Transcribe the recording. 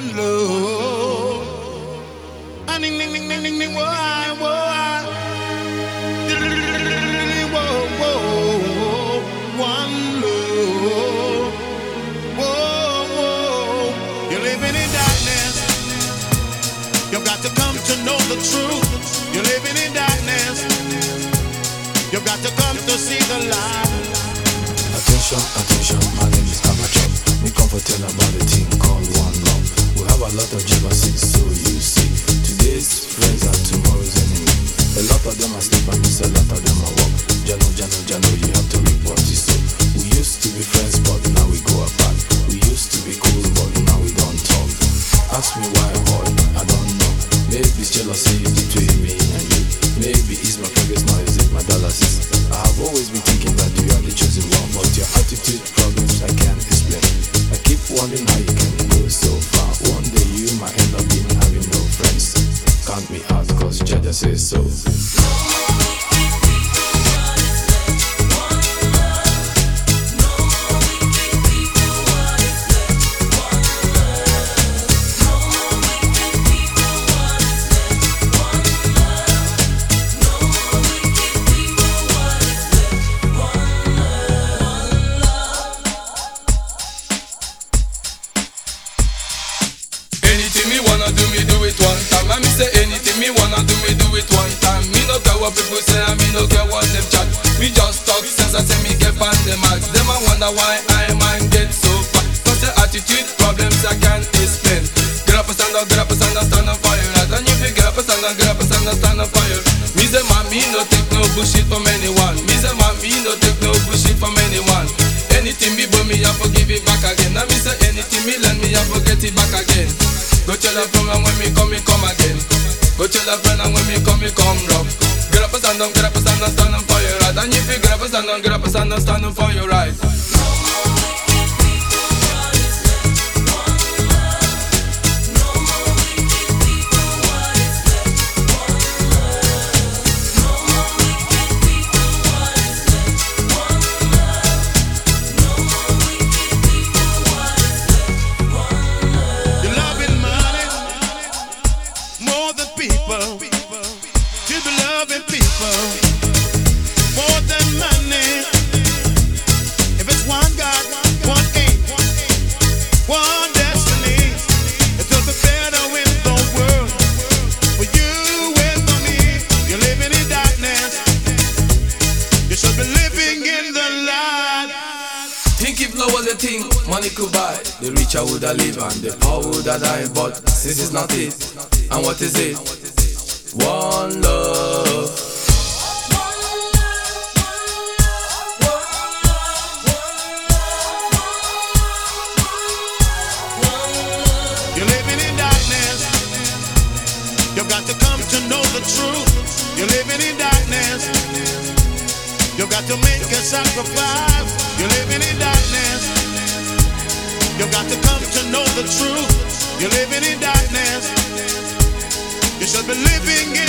one love. Ah, ding, ding, ding, ding, ding, ding, whoa, whoa. Living in darkness. You've got to come to know the truth. You're living in darkness. You've got to come to see the light. Attention, attention, my name is Amateur. We come for tell about the called one love. Have a lot of jealousy, so you see. Today's friends are tomorrow's enemy. A lot of them are sleep and miss a lot of them are walk. Jano, Jano, Jano, you have to report it so. We used to be friends, but now we go apart. We used to be cool, but now we don't talk. Ask me why, boy, I don't know. Maybe it's jealousy between me and you. Maybe it's my progress, now is it my dollars? I have always been thinking that you are the chosen one, but your attitude problems I can't explain. I keep wondering how you can Jaja says so. Anything me wanna do, me do it one what people say, and me no care what them chat. Me just talk sense, I say me get on the max. Them I wonder why I man get so fat. Cause the attitude problems I can't explain. Get up and stand up, get up and stand up, stand up for your right. And if you get up and stand up, get up and stand up, stand up for your Me say man, me no take no bullshit from anyone. Me say man, me no take no bullshit from anyone. Anything me but me, I forgive it back again. And me say anything me lend me, I forget it back again. Go tell a friend when me come, me come again. Go tell a friend when me come, me come rough. Up stand up, get up and stand up, stand up for your right. And if you get up stand up, get up and stand up, stand up for your right. Loving people more than money. If it's one God, one aim, one destiny, better in the world for you and for me. You're living in darkness. You should be living in the light. Think if love was a thing, money could buy. The richer would have live and the poor would have died. But since it's not it, and what is it? One love. To come to know the truth. You're living in darkness. You've got to make a sacrifice. You're living in darkness. You've got to come to know the truth. You're living in darkness. You should be living.